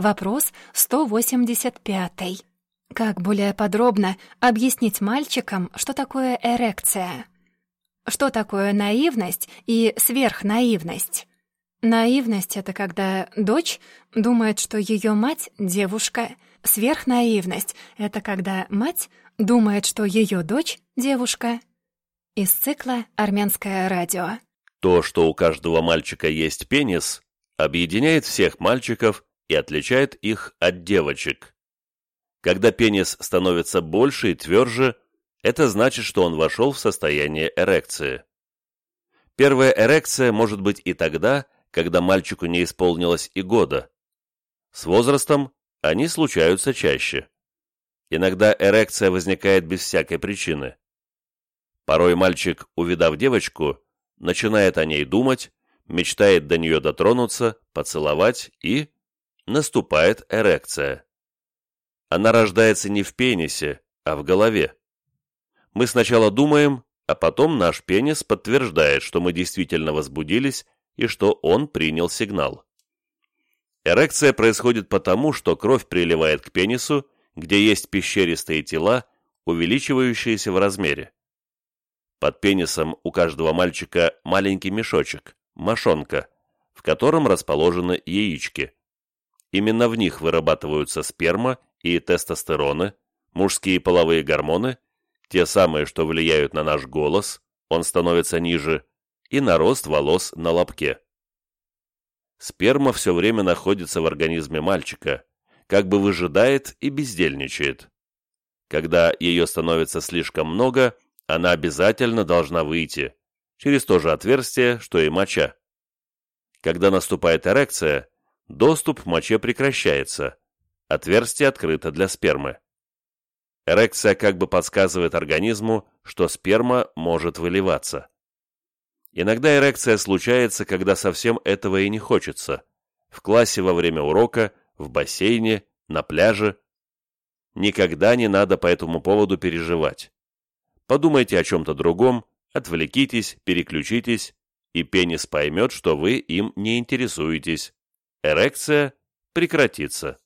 Вопрос 185. Как более подробно объяснить мальчикам, что такое эрекция? Что такое наивность и сверхнаивность? Наивность — это когда дочь думает, что ее мать — девушка. Сверхнаивность — это когда мать думает, что ее дочь — девушка. Из цикла «Армянское радио». То, что у каждого мальчика есть пенис, объединяет всех мальчиков и отличает их от девочек. Когда пенис становится больше и тверже, это значит, что он вошел в состояние эрекции. Первая эрекция может быть и тогда, когда мальчику не исполнилось и года. С возрастом они случаются чаще. Иногда эрекция возникает без всякой причины. Порой мальчик, увидав девочку, начинает о ней думать, мечтает до нее дотронуться, поцеловать и... наступает эрекция. Она рождается не в пенисе, а в голове. Мы сначала думаем, а потом наш пенис подтверждает, что мы действительно возбудились и что он принял сигнал. Эрекция происходит потому, что кровь приливает к пенису, где есть пещеристые тела, увеличивающиеся в размере. Под пенисом у каждого мальчика маленький мешочек, мошонка, в котором расположены яички. Именно в них вырабатываются сперма и тестостероны, мужские половые гормоны, те самые, что влияют на наш голос, он становится ниже, и на рост волос на лобке. Сперма все время находится в организме мальчика, как бы выжидает и бездельничает. Когда ее становится слишком много, она обязательно должна выйти, через то же отверстие, что и моча. Когда наступает эрекция, доступ к моче прекращается, отверстие открыто для спермы. Эрекция как бы подсказывает организму, что сперма может выливаться. Иногда эрекция случается, когда совсем этого и не хочется. В классе во время урока, в бассейне, на пляже. Никогда не надо по этому поводу переживать. Подумайте о чем-то другом, отвлекитесь, переключитесь, и пенис поймет, что вы им не интересуетесь. Эрекция прекратится.